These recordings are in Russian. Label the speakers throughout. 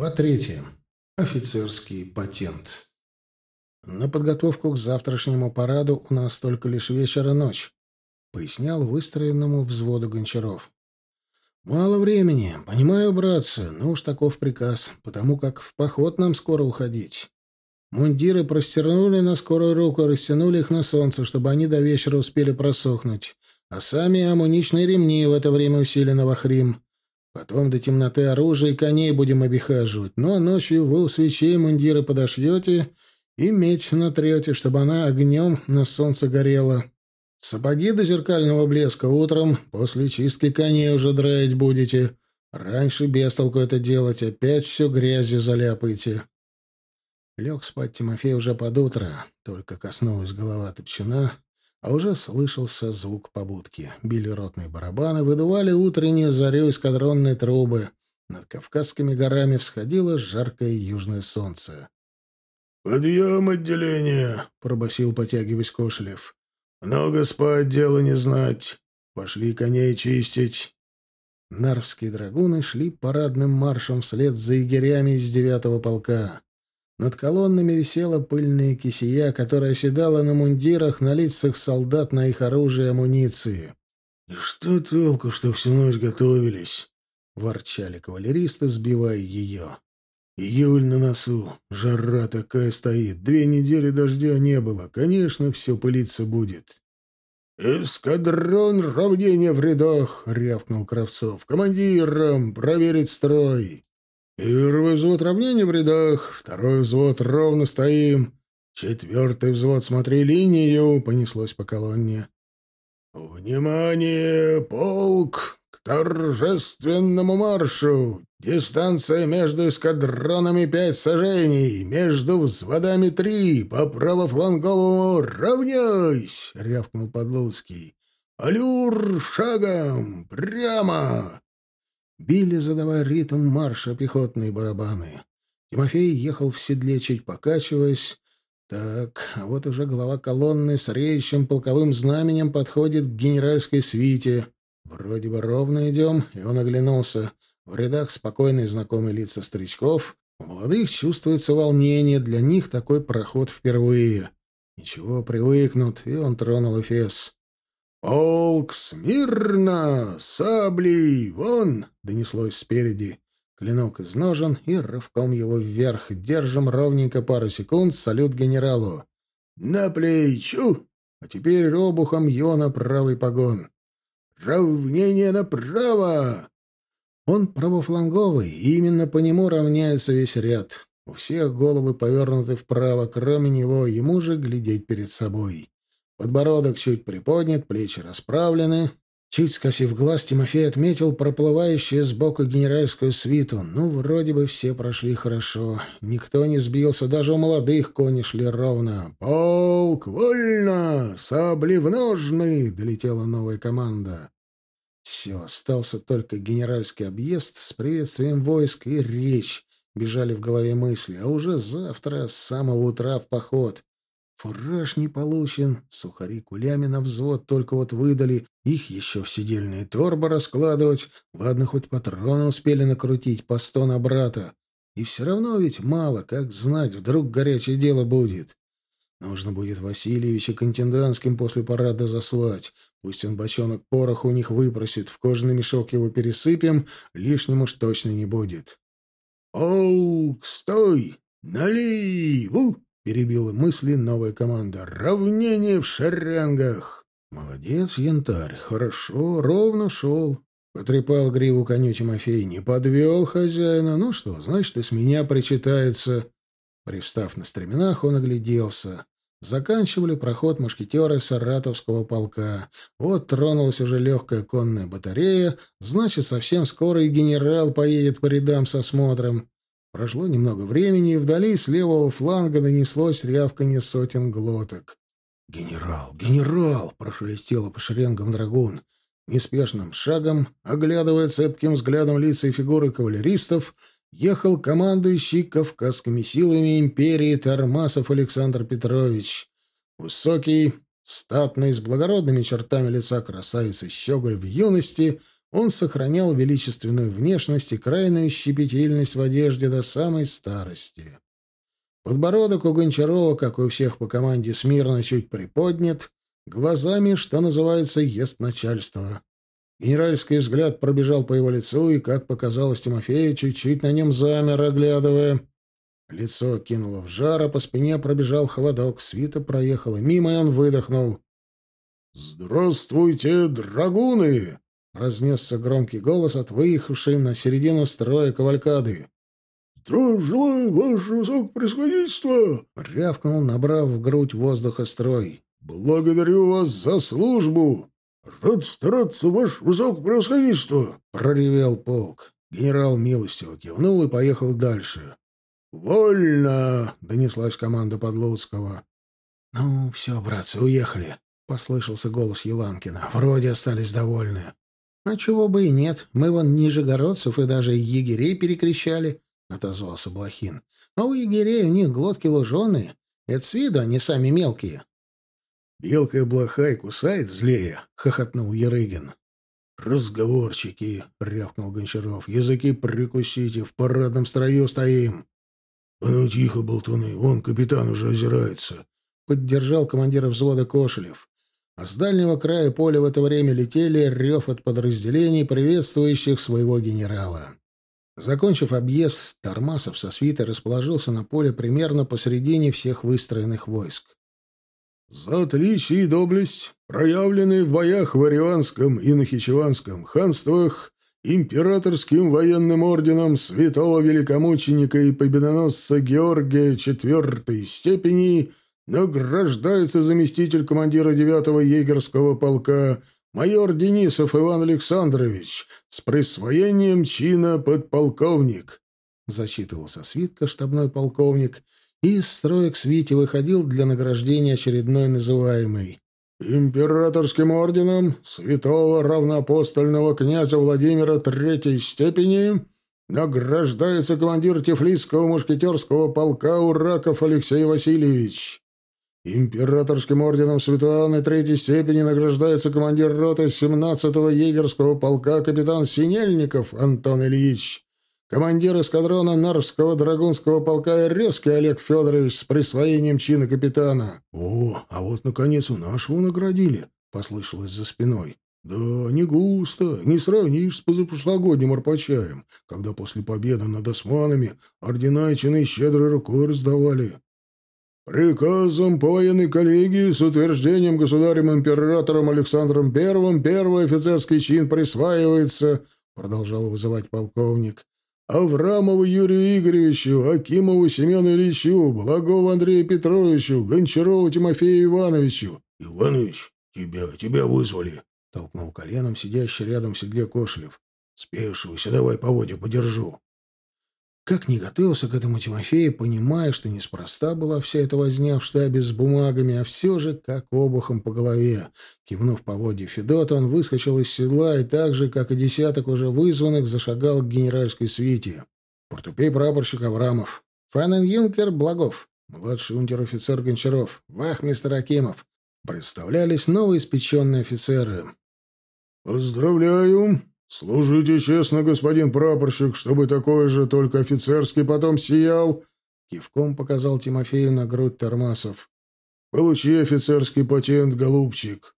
Speaker 1: Глава третья. Офицерский патент. На подготовку к завтрашнему параду у нас только лишь вечер и ночь, пояснял выстроенному взводу Гончаров. Мало времени, понимаю, братцы, но уж таков приказ, потому как в поход нам скоро уходить. Мундиры простернули на скорую руку, растянули их на солнце, чтобы они до вечера успели просохнуть, а сами амуничные ремни в это время усиленно вахрим. Потом до темноты оружие и коней будем обихаживать. Ну, а ночью вы у свечей мундиры подошьете и медь натрете, чтобы она огнем на солнце горела. Сапоги до зеркального блеска утром, после чистки коней уже драить будете. Раньше без толку это делать, опять все грязью заляпаете. Лег спать Тимофей уже под утро, только коснулась голова топчина, а уже слышался звук побудки. Били ротные барабаны, выдували утреннюю зарю эскадронные трубы. Над Кавказскими горами всходило жаркое южное солнце.
Speaker 2: «Подъем отделение!» — пробасил, потягиваясь Кошелев. «Много спать, дело не знать. Пошли коней чистить».
Speaker 1: Нарвские драгуны шли парадным маршем вслед за егерями из девятого полка. Над колоннами висела пыльная кисия, которая оседала на мундирах, на лицах солдат, на их оружие и амуниции.
Speaker 2: «И что толку, что всю ночь готовились?»
Speaker 1: — ворчали кавалеристы, сбивая ее.
Speaker 2: «Июль на носу. Жара такая стоит. Две недели дождя не было. Конечно, все пылиться будет». «Эскадрон равнения в рядах!» — рявкнул Кравцов. «Командирам проверить строй!» Первый взвод равнения в рядах, второй взвод ровно стоим. Четвертый взвод смотри линию, понеслось по колонне. «Внимание, полк! К торжественному маршу! Дистанция между эскадронами пять сажений, между взводами три, по правофланговому равняйсь!» — рявкнул Подлуцкий. «Алюр шагом! Прямо!
Speaker 1: Били, задавая ритм марша, пехотные барабаны. Тимофей ехал в седле, чуть покачиваясь. Так, а вот уже глава колонны с реющим полковым знаменем подходит к генеральской свите. Вроде бы ровно идем, и он оглянулся. В рядах спокойные знакомые лица старичков. У молодых чувствуется волнение, для них такой проход впервые. Ничего, привыкнут, и он тронул Эфес.
Speaker 2: «Полк смирно! Саблей вон!» — донеслось спереди.
Speaker 1: Клинок из ножен и рывком его вверх. Держим ровненько пару секунд. Салют генералу.
Speaker 2: «На плечу!»
Speaker 1: А теперь обухом его на правый погон.
Speaker 2: «Равнение направо!»
Speaker 1: Он правофланговый, и именно по нему равняется весь ряд. У всех головы повернуты вправо, кроме него, ему же глядеть перед собой. Подбородок чуть приподнят, плечи расправлены. Чуть скосив глаз, Тимофей отметил проплывающую сбоку генеральскую свиту. Ну, вроде бы все прошли хорошо. Никто не сбился, даже у молодых кони шли ровно.
Speaker 2: «Полк, вольно! Сабли в ножны!» — долетела новая команда.
Speaker 1: Все, остался только генеральский объезд с приветствием войск и речь. Бежали в голове мысли, а уже завтра с самого утра в поход. Фураж не получен, сухари кулями на взвод только вот выдали, их еще в сидельные торбы раскладывать. Ладно, хоть патроны успели накрутить по сто на брата. И все равно ведь мало, как знать, вдруг горячее дело будет. Нужно будет Васильевича к после парада заслать. Пусть он бочонок пороха у них выпросит, в кожаный мешок его пересыпем, лишним уж точно не будет.
Speaker 2: «Олк, стой! Наливу!» — перебила мысли новая команда. «Равнение в шеренгах!»
Speaker 1: «Молодец, янтарь, хорошо, ровно шел». Потрепал гриву коню Тимофей. «Не подвел хозяина. Ну что, значит, и с меня причитается». Привстав на стременах, он огляделся. Заканчивали проход мушкетеры Саратовского полка. Вот тронулась уже легкая конная батарея, значит, совсем скоро и генерал поедет по рядам со смотром. Прошло немного времени, и вдали с левого фланга донеслось рявканье сотен глоток. «Генерал! Генерал!» — прошелестело по шеренгам драгун. Неспешным шагом, оглядывая цепким взглядом лица и фигуры кавалеристов, ехал командующий Кавказскими силами империи Тормасов Александр Петрович. Высокий, статный, с благородными чертами лица красавицы щеголь в юности, он сохранял величественную внешность и крайнюю щепетильность в одежде до самой старости. Подбородок у Гончарова, как у всех по команде, смирно чуть приподнят, глазами, что называется, ест начальство. Генеральский взгляд пробежал по его лицу, и, как показалось Тимофею, чуть-чуть на нем замер, оглядывая. Лицо кинуло в жар, а по спине пробежал холодок. Свита проехала мимо, и он выдохнул. «Здравствуйте, драгуны!» — разнесся громкий голос от выехавшей на середину строя кавалькады.
Speaker 2: «Здравия желаю, ваше высокопревосходительство!»
Speaker 1: — рявкнул, набрав в грудь воздуха строй.
Speaker 2: «Благодарю вас за службу! Рад стараться, ваше высокопревосходительство!» — проревел полк. Генерал милостиво кивнул и поехал дальше. «Вольно!» — донеслась команда Подлуцкого.
Speaker 1: «Ну, все, братцы, уехали!» — послышался голос Еланкина. «Вроде остались довольны». «А чего бы и нет. Мы вон нижегородцев и даже егерей перекрещали», — отозвался Блохин. «А у егерей у них глотки луженые. Это с виду они сами мелкие».
Speaker 2: «Белка и блоха и кусает злее», — хохотнул Ерыгин. «Разговорчики», — рявкнул Гончаров. «Языки прикусите, в парадном строю стоим». «А ну тихо, болтуны, вон капитан уже озирается», — поддержал командира взвода Кошелев. А с дальнего края поля в это время летели рев от подразделений, приветствующих своего генерала. Закончив объезд, Тормасов со свитой расположился на поле примерно посередине всех выстроенных войск. «За отличие и доблесть, проявленные в боях в Ариванском и Нахичеванском ханствах императорским военным орденом святого великомученика и победоносца Георгия IV степени Награждается заместитель командира 9-го егерского полка майор Денисов Иван Александрович с присвоением чина подполковник. Зачитывался свитка штабной полковник, и из строя к свите выходил для награждения очередной называемый. Императорским орденом святого равноапостольного князя Владимира Третьей степени награждается командир Тифлисского мушкетерского полка Ураков Алексей Васильевич. Императорским орденом Святого Анны Третьей степени награждается командир роты 17-го егерского полка капитан Синельников Антон Ильич, командир эскадрона Нарвского драгунского полка Резкий Олег Федорович с присвоением чина капитана. «О, а вот, наконец, у нашего наградили», — послышалось за спиной. «Да, не густо, не сравнишь с позапрошлогодним Арпачаем, когда после победы над османами ордена и чины щедрой рукой раздавали». Приказом по военной коллегии с утверждением государем-императором Александром I первый офицерский чин присваивается, продолжал вызывать полковник, Аврамову Юрию Игоревичу, Акимову Семену Ильичу, Благову Андрею Петровичу, Гончарову Тимофею Ивановичу. — Иванович, тебя, тебя вызвали, — толкнул коленом сидящий рядом в седле Кошелев. — Спешивайся, давай поводья подержу. Как не готовился к этому Тимофей, понимая, что неспроста была вся эта возня в штабе с бумагами, а все же как обухом по голове. Кивнув по воде Федота, он выскочил из седла и так же, как и десяток уже вызванных, зашагал к генеральской свите. Портупей прапорщик Аврамов, фанен-юнкер Благов, младший унтер-офицер Гончаров, вахмистр Акимов. Представлялись новоиспеченные офицеры. «Поздравляю!» «Служите честно, господин прапорщик, чтобы такой же, только офицерский, потом сиял!» Кивком показал Тимофею на грудь Тормасов. «Получи офицерский патент, голубчик!»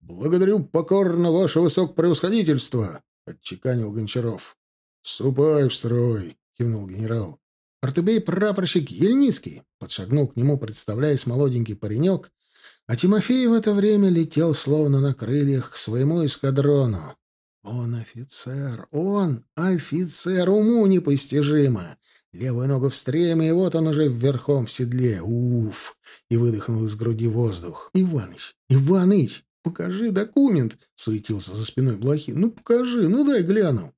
Speaker 2: «Благодарю покорно ваше высокопревосходительство!» — отчеканил Гончаров. «Ступай в строй!» — кивнул генерал. Артубей прапорщик Ельницкий подшагнул к нему, представляясь молоденький паренек, а Тимофей в это время летел словно на крыльях к своему эскадрону. Он офицер, он офицер, уму непостижимо. Левая нога в стреме, и вот он уже вверхом в седле. Уф! И выдохнул из груди воздух. Иваныч, Иваныч, покажи документ, суетился за спиной Блохин. Ну покажи, ну дай гляну.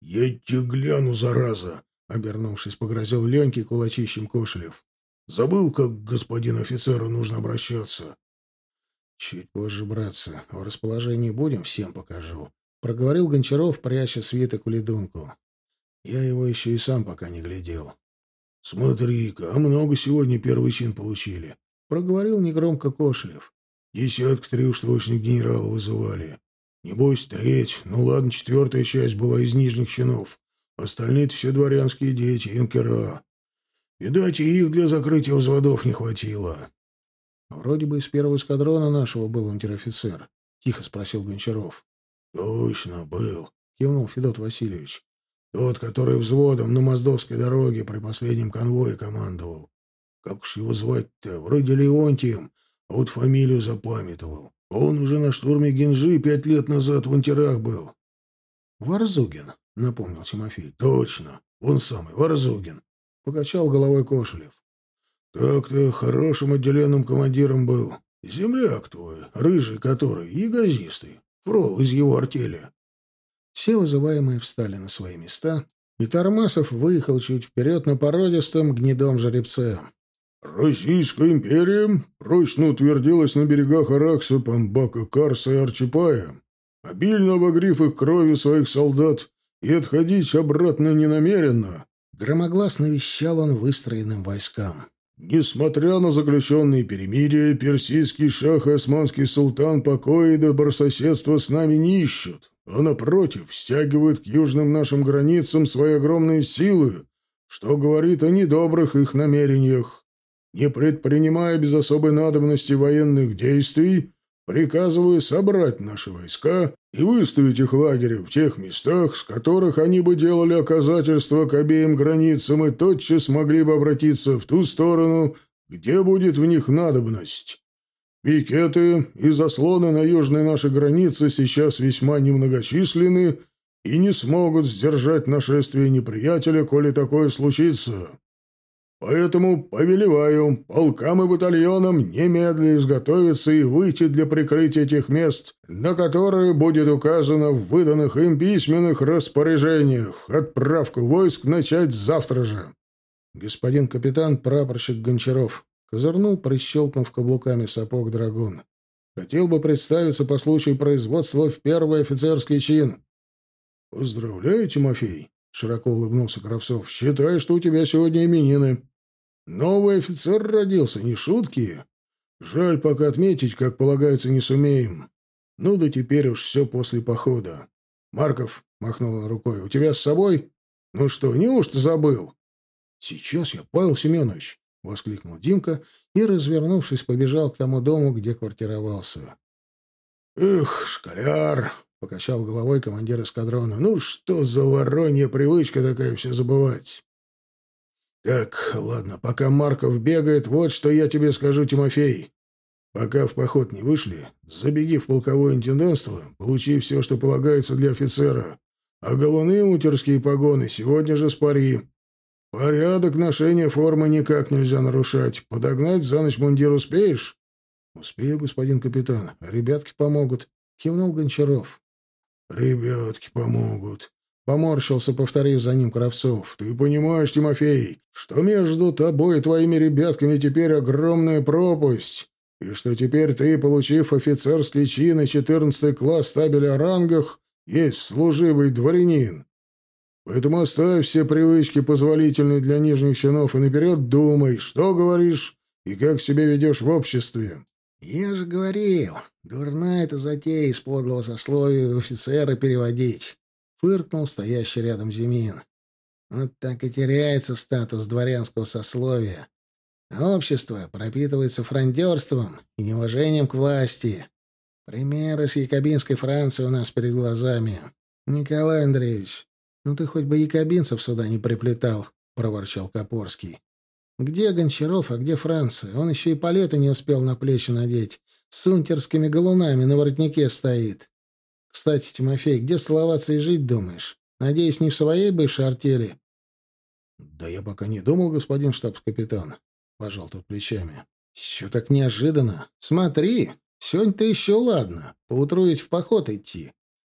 Speaker 2: Я тебе гляну, зараза, обернувшись, погрозил Леньке кулачищем Кошелев. Забыл, как к господину офицеру нужно обращаться. Чуть позже, братцы, в расположении будем, всем покажу. — проговорил Гончаров, пряча свиток в ледунку. Я его еще и сам пока не глядел. — Смотри-ка, а много сегодня первый чин получили, — проговорил негромко Кошелев. — Десятка три уж точно генерала вызывали. Небось, треть, ну ладно, четвертая часть была из нижних чинов. Остальные-то все дворянские дети, юнкера. Видать, и их для закрытия взводов не хватило.
Speaker 1: — Вроде бы из первого эскадрона нашего был унтер-офицер, — тихо спросил Гончаров.
Speaker 2: — Точно, был, — кивнул Федот Васильевич. — Тот, который взводом на Моздовской дороге при последнем конвое командовал. Как уж его звать-то? Вроде Леонтием, а вот фамилию запамятовал. Он уже на штурме Генжи пять лет назад в унтерах был.
Speaker 1: — Варзугин, — напомнил Тимофей.
Speaker 2: — Точно, он самый, Варзугин.
Speaker 1: — покачал головой Кошелев.
Speaker 2: — Так-то хорошим отделенным командиром был. Земляк твой, рыжий который, ягозистый, фрол из его артели.
Speaker 1: Все вызываемые встали на свои места, и Тормасов выехал чуть вперед на породистом гнедом жеребце.
Speaker 2: Российская империя прочно утвердилась на берегах Аракса, Памбака, Карса и Арчипая, обильно обогрив их кровью своих солдат, и отходить обратно не намеренно.
Speaker 1: Громогласно вещал он выстроенным войскам.
Speaker 2: Несмотря на заключенные перемирия, персидский шах и османский султан покоя и добрососедства с нами не ищут, а, напротив, стягивают к южным нашим границам свои огромные силы, что говорит о недобрых их намерениях. Не предпринимая без особой надобности военных действий, приказываю собрать наши войска и выставить их лагерем в тех местах, с которых они бы делали оказательства к обеим границам и тотчас могли бы обратиться в ту сторону, где будет в них надобность. Пикеты и заслоны на южной нашей границе сейчас весьма немногочисленны и не смогут сдержать нашествие неприятеля, коли такое случится. Поэтому повелеваю полкам и батальонам немедленно изготовиться и выйти для прикрытия тех мест, на которые будет указано в выданных им письменных распоряжениях. Отправку войск начать завтра же.
Speaker 1: Господин капитан, прапорщик Гончаров, козырнул, прищелкнув каблуками сапог драгун. Хотел бы представиться по случаю производства в первый офицерский чин.
Speaker 2: — Поздравляю, Тимофей, — широко улыбнулся Кравцов. — Считай, что у тебя сегодня именины. Новый офицер родился, не шутки. Жаль, пока отметить, как полагается, не сумеем. Ну да теперь уж все после похода. Марков, — махнул он рукой, — у тебя с собой? Ну что, неужто забыл?
Speaker 1: Сейчас я, Павел Семенович, — воскликнул Димка и, развернувшись, побежал к тому дому, где квартировался.
Speaker 2: «Эх, школяр!» — покачал головой командир эскадрона. «Ну что за воронья привычка такая все забывать?» «Так, ладно, пока Марков бегает, вот что я тебе скажу, Тимофей. Пока в поход не вышли, забеги в полковое интендантство, получи все, что полагается для офицера, а головные утерские погоны сегодня же спари. Порядок ношения формы никак нельзя нарушать. Подогнать за ночь мундир успеешь?»
Speaker 1: «Успею, господин капитан. Ребятки помогут», — кивнул Гончаров.
Speaker 2: «Ребятки помогут»,
Speaker 1: Поморщился, повторив за ним Кравцов.
Speaker 2: «Ты понимаешь, Тимофей, что между тобой и твоими ребятками теперь огромная пропасть, и что теперь ты, получив офицерский чин и четырнадцатый класс табеля о рангах, есть служивый дворянин. Поэтому оставь все привычки, позволительные для нижних чинов, и наперед думай, что говоришь и как себя ведешь в обществе».
Speaker 1: «Я же говорил, дурная эта затея из подлого сословия офицера переводить». Фыркнул стоящий рядом Зимин. Вот так и теряется статус дворянского сословия. Общество пропитывается фрондерством и неуважением к власти. Примеры с якобинской Франции у нас перед глазами. Николай Андреевич, ну ты хоть бы якобинцев сюда не приплетал, — проворчал Копорский. Где Гончаров, а где Франция? Он еще и палеты не успел на плечи надеть. С унтерскими галунами на воротнике стоит. Кстати, Тимофей, где словаться и жить думаешь? Надеюсь, не в своей бывшей артели? — Да я пока не думал, господин штабс-капитан. Пожал тут плечами. — Все так неожиданно. Смотри, сегодня-то еще ладно. Поутру ведь в поход идти.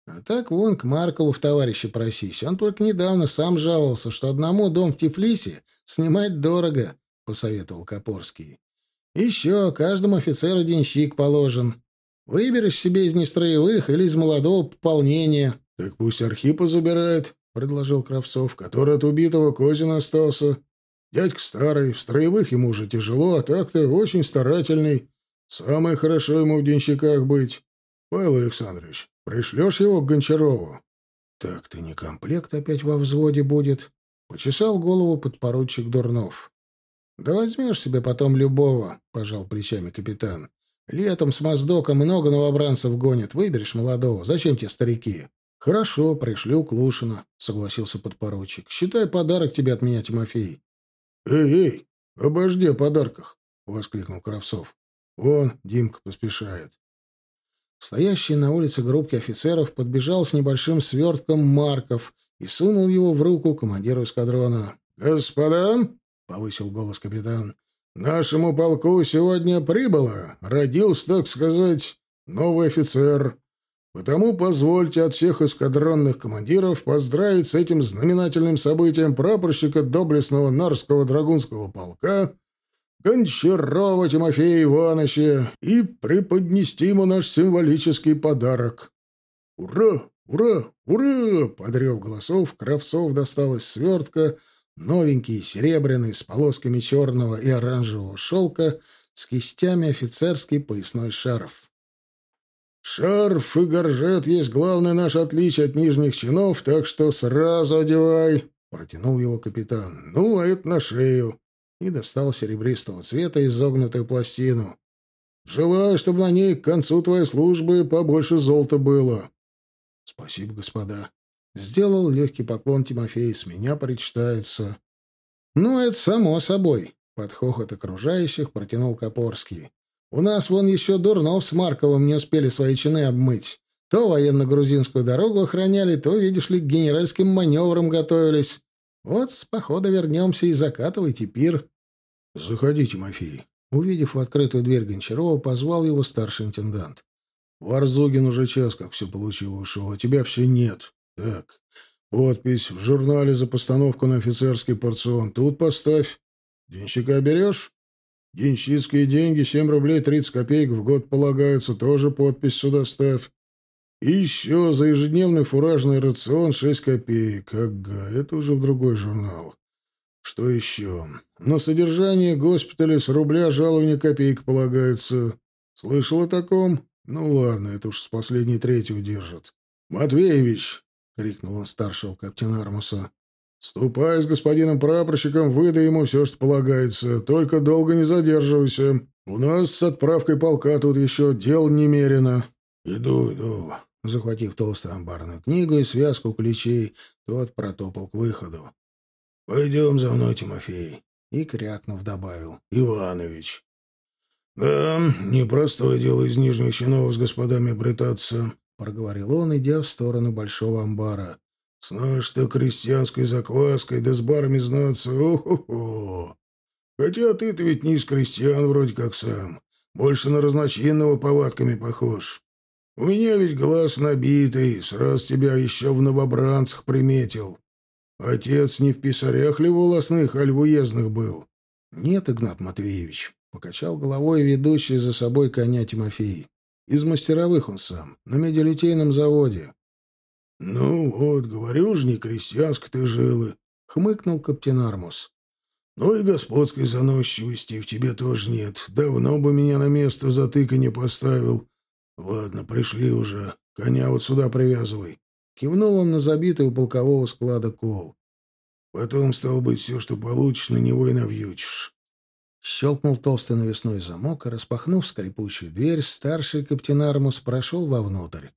Speaker 1: А так вон к Маркову в товарищи просись. Он только недавно сам жаловался, что одному дом в Тифлисе снимать дорого, — посоветовал Копорский. — Еще каждому офицеру денщик положен. Выберешь себе из нестроевых или из молодого пополнения.
Speaker 2: — Так пусть Архипа забирает, — предложил Кравцов, — который от убитого Козина остался. Дядька старый, в строевых ему уже тяжело, а так-то очень старательный. Самое хорошо ему в денщиках быть. Павел Александрович, Пришлешь его к Гончарову?»
Speaker 1: «Так-то не комплект опять во взводе будет», — почесал голову подпоручик Дурнов. «Да возьмешь себе потом любого», — пожал плечами капитан. «Летом с Моздоком много новобранцев гонят. Выберешь молодого. Зачем тебе старики?» «Хорошо, пришлю Клушина», — согласился подпоручик. «Считай подарок тебе от меня, Тимофей».
Speaker 2: «Эй, эй, обожди о подарках», — воскликнул Кравцов. «Вон, Димка поспешает».
Speaker 1: Стоящий на улице группки офицеров подбежал с небольшим свертком марков и сунул его в руку командиру эскадрона.
Speaker 2: «Господа!» — повысил голос капитан. «Нашему полку сегодня прибыло, родился, так сказать, новый офицер. Потому позвольте от всех эскадронных командиров поздравить с этим знаменательным событием прапорщика доблестного Нарского драгунского полка Гончарова Тимофея Ивановича и преподнести ему наш символический подарок. «Ура! Ура! Ура!» Подрев голосов, Кравцов достал из свертка новенький серебряный с полосками черного и оранжевого шелка с кистями офицерский поясной шарф. «Шарф и горжет есть главное наше отличие от нижних чинов, так что сразу одевай!» — протянул его капитан. «Ну, а это на шею!» И достал серебристого цвета изогнутую пластину. «Желаю, чтобы на ней к концу твоей службы побольше золота было». «Спасибо, господа». Сделал легкий поклон Тимофей, с меня причитается. «Ну, это само собой», — под хохот окружающих протянул Копорский. «У нас вон еще Дурнов с Марковым не успели свои чины обмыть. То военно-грузинскую дорогу охраняли, то, видишь ли, к генеральским маневрам готовились. Вот с похода вернемся и закатывайте пир». «Заходи, Тимофей». Увидев в открытую дверь Гончарова, позвал его старший интендант. «Варзугин уже час как все получил ушел, а тебя все нет. Так, подпись в журнале за постановку на офицерский порцион. Тут поставь. Денщика берешь? Денщицкие деньги, семь рублей тридцать копеек в год полагаются, тоже подпись сюда ставь. И еще за ежедневный фуражный рацион шесть копеек. Ага, это уже в другой журнал. Что еще? На содержание госпиталя с рубля жалования копейк полагается. Слышал о таком? Ну ладно, это уж с последней трети удержат. Матвеевич, — крикнул он старшего каптена Армуса, — ступай с господином прапорщиком, выдай ему все, что полагается. Только долго не задерживайся. У нас с отправкой полка тут еще дел немерено. Иду, иду. Захватив толстую амбарную книгу и связку ключей, тот протопал к выходу. «Пойдем за мной, Тимофей», — и, крякнув, добавил. «Иванович». «Да, непростое дело из нижних чинов с господами обретаться», — проговорил он, идя в сторону большого амбара. «Знаешь, что крестьянской закваской да с барами знаться, о-хо-хо! Хотя ты-то ведь не из крестьян вроде как сам, больше на разночинного повадками похож. У меня ведь глаз набитый, сразу тебя еще в новобранцах приметил. Отец не в писарях ли волосных, аль в уездных был? Нет, Игнат Матвеевич, покачал головой ведущий за собой коня Тимофей. Из мастеровых он сам, на медилитейном заводе. Ну вот, говорю же, не крестьянско ты жилы, хмыкнул каптен Армус. Ну и господской заносчивости в тебе тоже нет. Давно бы меня на место затыка не поставил. Ладно, пришли уже. Коня вот сюда привязывай. Кивнул он на забитый у полкового склада кол. Потом, стало быть, все, что получишь, на него и навьючишь. Щелкнул толстый навесной замок, и, распахнув скрипучую дверь, старший каптенармус прошел вовнутрь.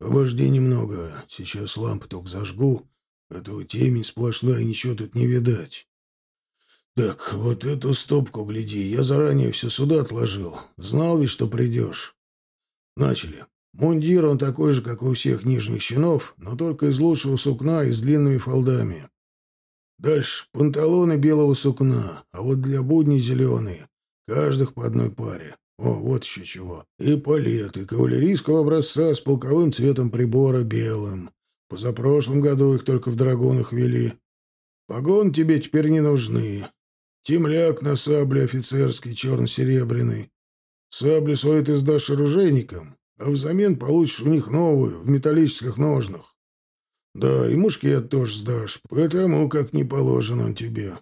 Speaker 2: «Обожди немного. Сейчас лампу только зажгу. Этого темень сплошная, ничего тут не видать. Так, вот эту стопку гляди. Я заранее все сюда отложил. Знал ведь, что придешь. Начали. Мундир он такой же, как у всех нижних чинов, но только из лучшего сукна и с длинными фолдами. Дальше панталоны белого сукна, а вот для будней зеленые. Каждых по одной паре. О, вот еще чего. И палеты кавалерийского образца с полковым цветом прибора белым. Позапрошлом году их только в драгунах вели. Погон тебе теперь не нужны. Темляк на сабле офицерский, черно-серебряный. Саблю свою ты сдашь оружейникам, а взамен получишь у них новую, в металлических ножнах. Да, и мушкет тоже сдашь, потому как не положен он тебе.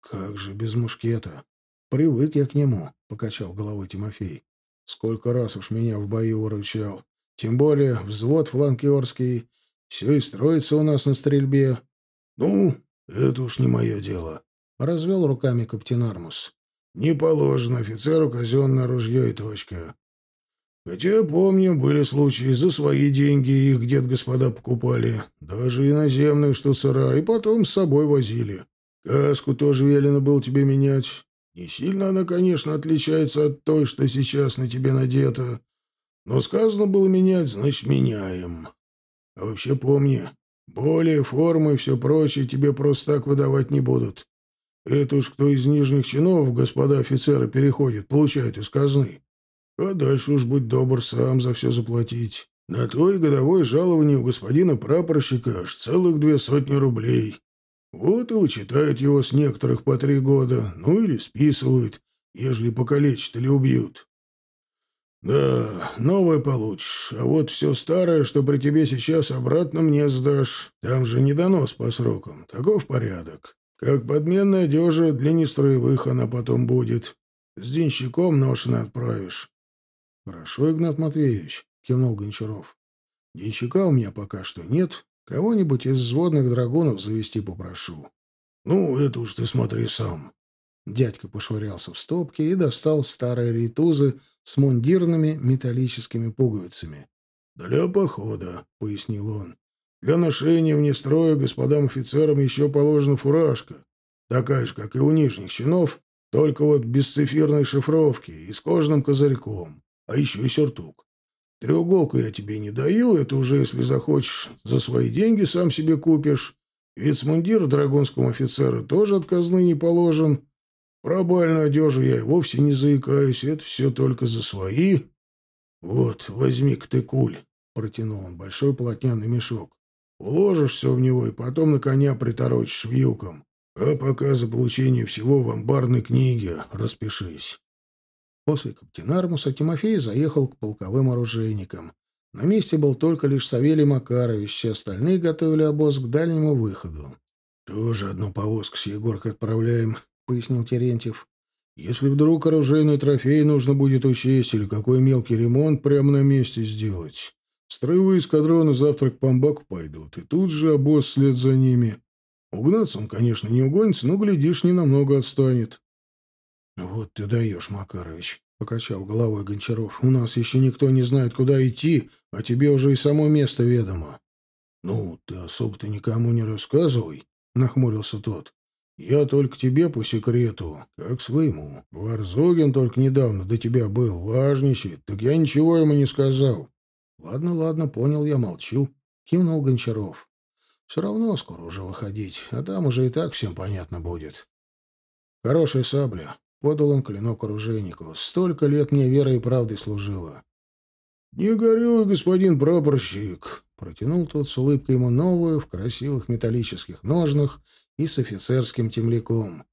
Speaker 2: Как же без мушкета? Привык я к нему, покачал головой Тимофей. Сколько раз уж меня в бою выручал.
Speaker 1: Тем более взвод фланкерский. Все и строится у нас на стрельбе.
Speaker 2: — Ну, это уж не мое дело, —
Speaker 1: развел руками капитан Армус.
Speaker 2: — Не положено офицеру казенное ружье и точка. Хотя, помню, были случаи, за свои деньги их дед господа покупали, даже иноземные штуцера, и потом с собой возили. Каску тоже велено было тебе менять. Не сильно она, конечно, отличается от той, что сейчас на тебе надета. Но сказано было менять, значит, меняем. А вообще помни, более формы и все прочее тебе просто так выдавать не будут. Это уж кто из нижних чинов, господа офицеры, переходит, получает из казны. А дальше уж будь добр сам за все заплатить. На твой годовое жалование у господина прапорщика аж целых две сотни рублей. Вот и вычитают его с некоторых по три года, ну или списывают, ежели покалечат или убьют. Да, новое получишь, а вот все старое, что при тебе сейчас, обратно мне сдашь. Там же не донос по срокам. Таков порядок. Как подменная одежа для нестроевых она потом будет. С денщиком ношено отправишь.
Speaker 1: — Хорошо, Игнат Матвеевич, — кивнул Гончаров. — Денщика у меня пока что нет, Кого-нибудь из взводных драгунов завести попрошу.
Speaker 2: — Ну, это уж ты смотри сам.
Speaker 1: Дядька пошвырялся в стопки и достал старые ритузы с мундирными металлическими пуговицами.
Speaker 2: — Для похода, — пояснил он. — Для ношения вне строя господам офицерам еще положена фуражка, такая же, как и у нижних чинов, только вот без цифирной шифровки и с кожаным козырьком, а еще и сюртук. Треуголку я тебе не даю, это уже, если захочешь, за свои деньги сам себе купишь. Вицмундир драгунскому офицеру тоже отказный не положен. Про бальную одежу я и вовсе не заикаюсь, это все только за свои. Вот, возьми-ка ты куль, — протянул он большой полотняный мешок. Уложишь все в него и потом на коня приторочишь вьюком. А пока за получение всего в амбарной книге распишись.
Speaker 1: После Каптенармуса Тимофей заехал к полковым оружейникам. На месте был только лишь Савелий Макарович, все остальные готовили обоз к дальнему выходу.
Speaker 2: — Тоже одну повозку с Егоркой отправляем, — пояснил Терентьев.
Speaker 1: — Если вдруг оружейный трофей нужно будет учесть или какой мелкий ремонт прямо на месте сделать. Строевые эскадроны завтра к Памбаку пойдут, и тут же обоз след за ними. Угнаться он, конечно, не угонится, но, глядишь, ненамного отстанет. «Вот ты даешь, Макарович», — покачал головой Гончаров. «У нас еще никто не знает, куда идти, а тебе уже и само место ведомо». «Ну, ты особо-то никому не рассказывай», — нахмурился тот. «Я только тебе по секрету, как своему. Варзогин только недавно до тебя был, важничает, так я ничего ему не сказал». «Ладно, ладно, понял, я молчу», — кивнул Гончаров. «Все равно скоро уже выходить, а там уже и так всем понятно будет». «Хорошая сабля. Подал он клинок оружейнику. Столько лет мне верой и правдой служила.
Speaker 2: «Не горюй, господин прапорщик!»
Speaker 1: Протянул тот с улыбкой ему новую, в красивых металлических ножнах и с офицерским темляком.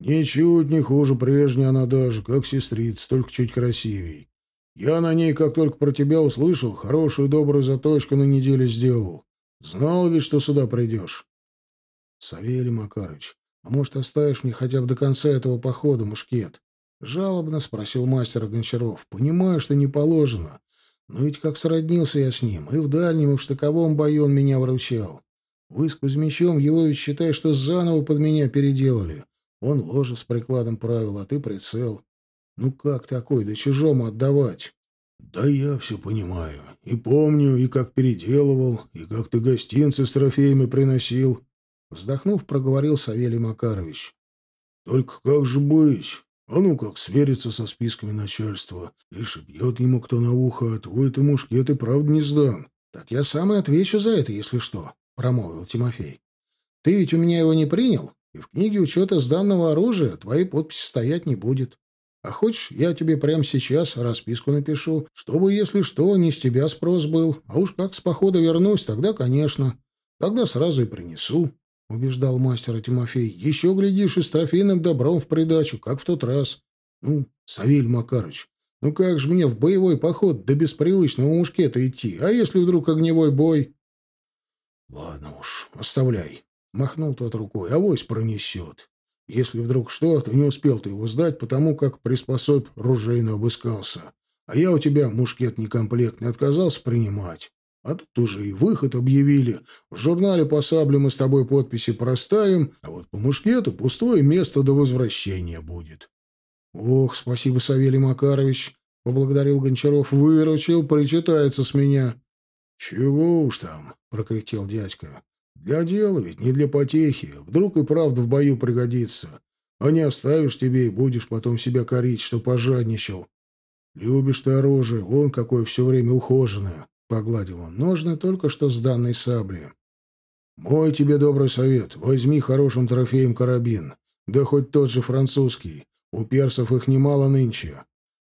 Speaker 2: «Ничуть не хуже прежней она даже, как сестрица, только чуть красивей. Я на ней, как только про тебя услышал, хорошую добрую заточку на неделю сделал. Знал ведь, что сюда придешь».
Speaker 1: «Савелий Макарыч, а может, оставишь мне хотя бы до конца этого похода мушкет? Жалобно спросил мастер Гончаров. Понимаю, что не положено. Но ведь как сроднился я с ним, и в дальнем, и в штыковом бою он меня вручал. Вы с Кузьмичом его ведь считай, что заново под меня переделали. Он ложе с прикладом правил, а ты прицел. Ну как такой, да чужому отдавать?
Speaker 2: Да я все понимаю. И помню, и как переделывал, и как ты гостинцы с трофеями приносил.
Speaker 1: Вздохнув, проговорил Савелий Макарович.
Speaker 2: «Только как же быть? А ну как свериться со списками начальства? Или шибьет ему кто на ухо, а твой ты мушкет и правда не сдан».
Speaker 1: «Так я сам и отвечу за это, если что», — промолвил Тимофей. «Ты ведь у меня его не принял, и в книге учета сданного оружия твоей подписи стоять не будет. А хочешь, я тебе прямо сейчас расписку напишу, чтобы, если что, не с тебя спрос был. А уж как с похода вернусь, тогда, конечно. Тогда сразу и принесу. — убеждал мастера Тимофей. — Еще, глядишь, и с трофейным добром в придачу, как в тот раз. Ну, Савель Макарыч, ну как же мне в боевой поход до беспривычного мушкета идти? А если вдруг огневой бой?
Speaker 2: — Ладно уж, оставляй, — махнул тот рукой. — Авось пронесет. Если вдруг что, то не успел ты его сдать, потому как приспособ ружейно обыскался. А я у тебя мушкет некомплектный отказался принимать. А тут уже и выход объявили. В журнале по сабле мы с тобой подписи проставим, а вот по мушкету пустое место до возвращения будет.
Speaker 1: — Ох, спасибо, Савелий Макарович, — поблагодарил Гончаров. — Выручил, причитается с меня.
Speaker 2: — Чего уж там, — прокряхтел дядька. — Для дела ведь, не для потехи. Вдруг и правда в бою пригодится. А не оставишь тебе и будешь потом себя корить, что пожадничал. Любишь ты оружие, вон какое все время ухоженное. Погладил он ножны только что с данной сабли. «Мой тебе добрый совет. Возьми хорошим трофеем карабин. Да хоть тот же французский. У персов их немало нынче.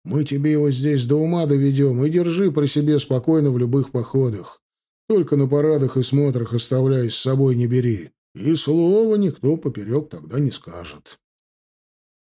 Speaker 2: Мы тебе его здесь до ума доведем и держи при себе спокойно в любых походах. Только на парадах и смотрах оставляй, с собой не бери. И слова никто поперек тогда не скажет».